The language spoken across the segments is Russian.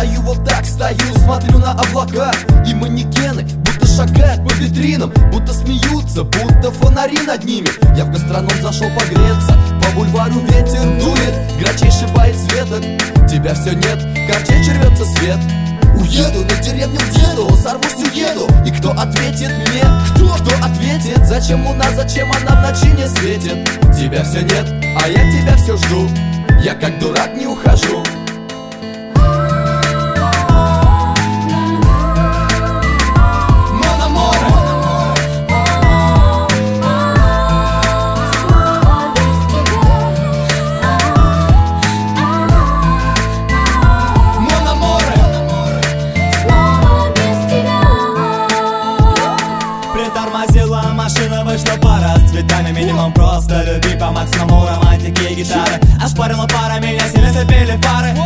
стою вот так, стою, смотрю на облака И манекены будто шагают по витринам Будто смеются, будто фонари над ними Я в гастроном зашел погреться По бульвару ветер дует, грачей шибает светок Тебя все нет, картечь рвется свет Уеду на деревню деду, сорвусь уеду И кто ответит мне? Кто? Кто ответит? Зачем луна, зачем она в ночи не светит? Тебя все нет, а я тебя все жду Я как дурак не ухожу Минимум просто люби по максимуму романтики и гитары Ошпарила пара, меня сильно в пары.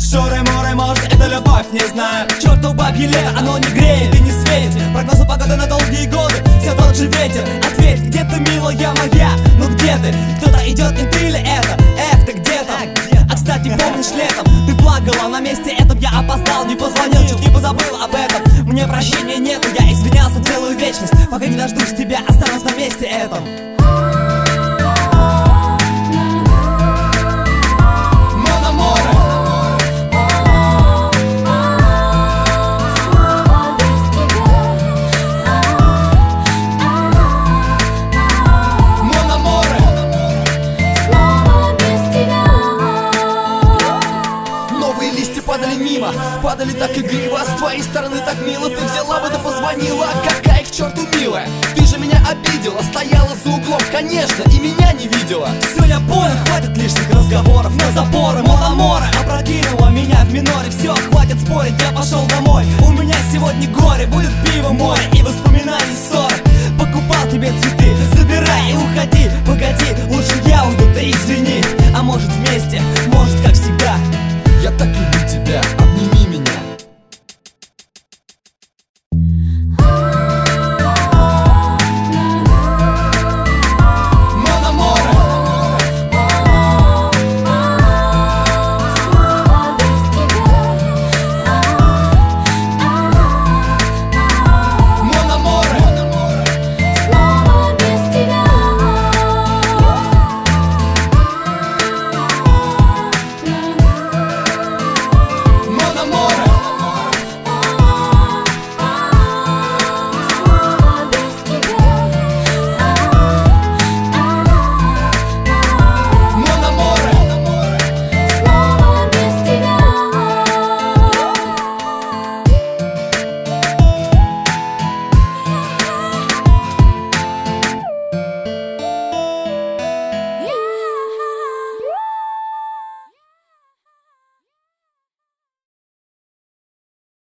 Шуры-муры, может это любовь, не знаю. Чертов бабье лето, оно не греет и не светит. Прогнозы погоды на долгие годы, все тот же ветер. Ответь, где ты, милая моя, ну где ты? Кто-то идет, не ты ли это? Эх, ты где там? А кстати, помнишь летом Ты плакала на месте этом, я опоздал Не позвонил, чуть не позабыл об этом. Мне прощения нету, я извинялся целую вечность. Пока не дождусь тебя, останусь на месте этом Падали так игриво С твоей стороны так мило Ты взяла бы да позвонила. Какая к черту милая? Ты же меня обидела Стояла за углом, конечно И меня не видела. Все, я понял, хватит лишних разговоров На заборы, мономора Опрокинула меня в минут